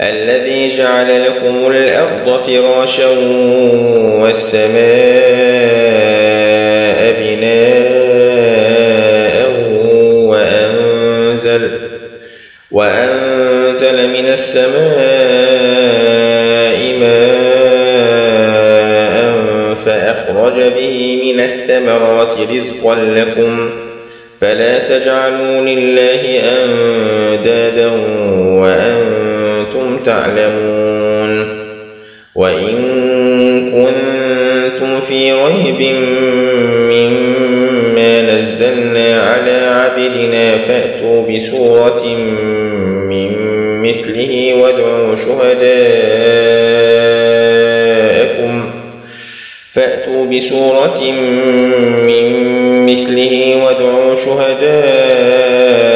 الذي جعل لكم الأرض فراشا والسماء بناء وأنزل وأنزل من السماء ماء فأخرج به من الثمرات رزقا لكم فلا تجعلوا لله أندادا وأنتم تعلمون. وإن كنتم في ريب مما نزلنا على عبدنا فأتوا بسورة من مثله وادعوا شهداءكم. فأتوا بسورة من مثله وادعوا شهداءكم.